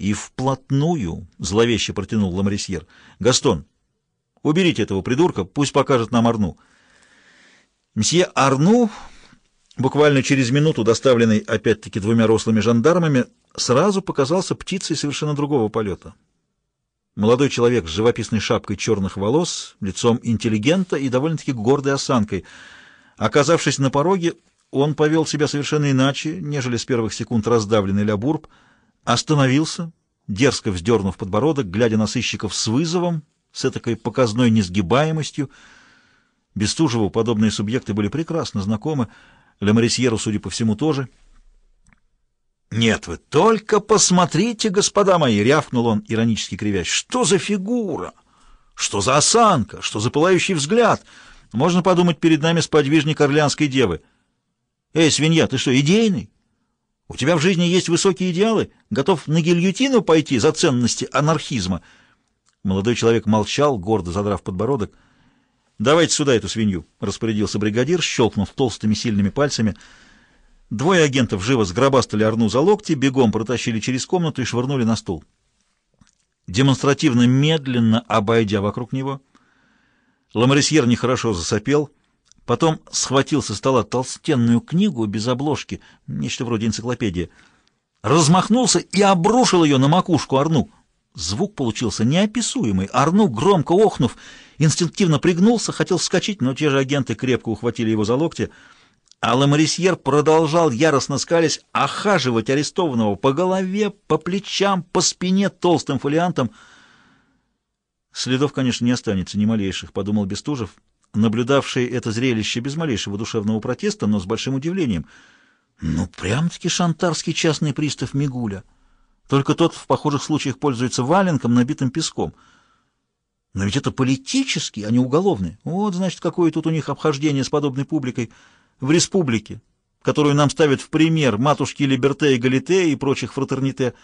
И вплотную зловеще протянул Ламрисьер. «Гастон, уберите этого придурка, пусть покажет нам Арну». Мсье Арну, буквально через минуту доставленный опять-таки двумя рослыми жандармами, сразу показался птицей совершенно другого полета. Молодой человек с живописной шапкой черных волос, лицом интеллигента и довольно-таки гордой осанкой. Оказавшись на пороге, он повел себя совершенно иначе, нежели с первых секунд раздавленный Лябурб, остановился, дерзко вздернув подбородок, глядя на сыщиков с вызовом, с этакой показной несгибаемостью. Бестужеву подобные субъекты были прекрасно знакомы, Лемарисьеру, судя по всему, тоже. «Нет, вы только посмотрите, господа мои!» — рявкнул он, иронически кривясь. «Что за фигура? Что за осанка? Что за пылающий взгляд? Можно подумать, перед нами сподвижник Орлеанской девы. Эй, свинья, ты что, идейный? У тебя в жизни есть высокие идеалы? Готов на гильотину пойти за ценности анархизма?» Молодой человек молчал, гордо задрав подбородок. «Давайте сюда эту свинью», — распорядился бригадир, щелкнув толстыми сильными пальцами. Двое агентов живо сгробастали Арну за локти, бегом протащили через комнату и швырнули на стул. Демонстративно медленно обойдя вокруг него, Ламарисьер нехорошо засопел, потом схватил со стола толстенную книгу без обложки, нечто вроде энциклопедии, размахнулся и обрушил ее на макушку Арну. Звук получился неописуемый. Арну, громко охнув, инстинктивно пригнулся, хотел вскочить, но те же агенты крепко ухватили его за локти — а Ламарисьер продолжал, яростно скались, охаживать арестованного по голове, по плечам, по спине толстым фолиантом. Следов, конечно, не останется, ни малейших, — подумал Бестужев, наблюдавший это зрелище без малейшего душевного протеста, но с большим удивлением. Ну, прям-таки шантарский частный пристав Мигуля. Только тот в похожих случаях пользуется валенком, набитым песком. Но ведь это политический, а не уголовный. Вот, значит, какое тут у них обхождение с подобной публикой — в республике, которую нам ставят в пример матушки Либерте и Галите и прочих фратерните.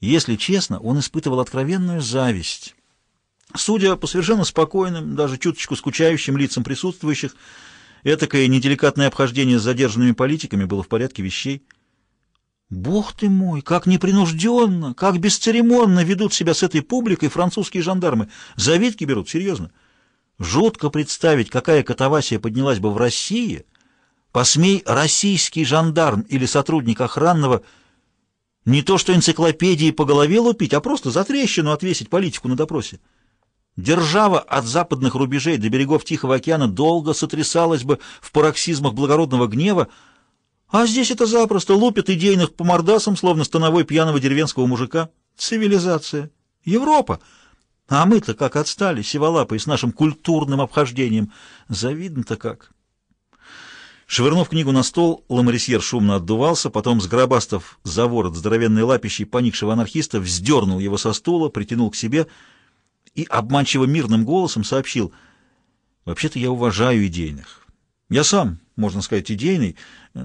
Если честно, он испытывал откровенную зависть. Судя по совершенно спокойным, даже чуточку скучающим лицам присутствующих, этакое неделикатное обхождение с задержанными политиками было в порядке вещей. Бог ты мой, как непринужденно, как бесцеремонно ведут себя с этой публикой французские жандармы. Завидки берут, серьезно. Жутко представить, какая катавасия поднялась бы в России, посмей российский жандарм или сотрудник охранного не то что энциклопедии по голове лупить, а просто за трещину отвесить политику на допросе. Держава от западных рубежей до берегов Тихого океана долго сотрясалась бы в пароксизмах благородного гнева, а здесь это запросто лупят идейных по мордасам, словно становой пьяного деревенского мужика. Цивилизация. Европа. А мы-то как отстали, сиволапой, с нашим культурным обхождением. Завидно-то как. Швырнув книгу на стол, Ламарисьер шумно отдувался, потом, сгробастав за ворот здоровенной лапищей поникшего анархиста, вздернул его со стула, притянул к себе и обманчиво мирным голосом сообщил, «Вообще-то я уважаю идейных. Я сам, можно сказать, идейный,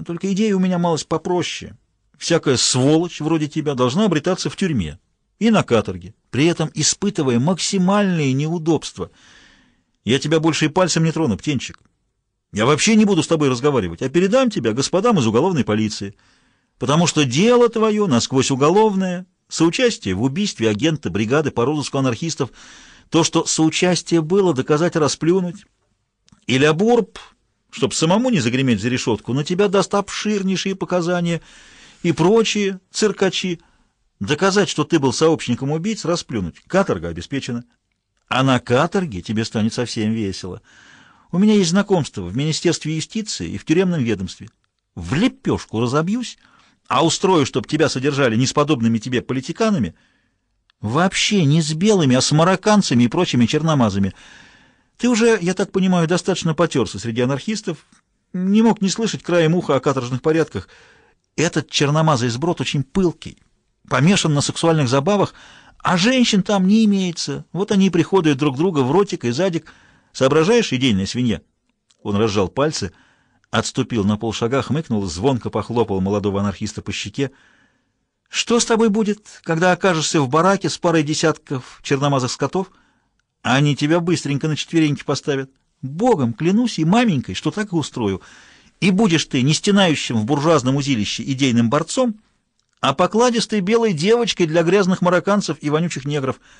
только идея у меня малость попроще. Всякая сволочь вроде тебя должна обретаться в тюрьме и на каторге, при этом испытывая максимальные неудобства. Я тебя больше и пальцем не трону, птенчик. Я вообще не буду с тобой разговаривать, а передам тебя господам из уголовной полиции, потому что дело твое насквозь уголовное, соучастие в убийстве агента бригады по розыску анархистов, то, что соучастие было, доказать расплюнуть. Или Абурб, чтоб самому не загреметь за решетку, на тебя даст обширнейшие показания и прочие циркачи, Доказать, что ты был сообщником убийц, расплюнуть. Каторга обеспечена. А на каторге тебе станет совсем весело. У меня есть знакомство в Министерстве юстиции и в тюремном ведомстве. В лепешку разобьюсь, а устрою, чтобы тебя содержали не с подобными тебе политиканами, вообще не с белыми, а с марокканцами и прочими черномазами. Ты уже, я так понимаю, достаточно потерся среди анархистов, не мог не слышать краем уха о каторжных порядках. Этот черномазый сброд очень пылкий помешан на сексуальных забавах, а женщин там не имеется. Вот они и приходят друг друга в ротик и задик. Соображаешь, идейная свинья?» Он разжал пальцы, отступил на полшага, хмыкнул, звонко похлопал молодого анархиста по щеке. «Что с тобой будет, когда окажешься в бараке с парой десятков черномазых скотов? Они тебя быстренько на четвереньки поставят. Богом клянусь и маменькой, что так и устрою. И будешь ты не стенающим в буржуазном узилище идейным борцом, а покладистой белой девочкой для грязных марокканцев и вонючих негров —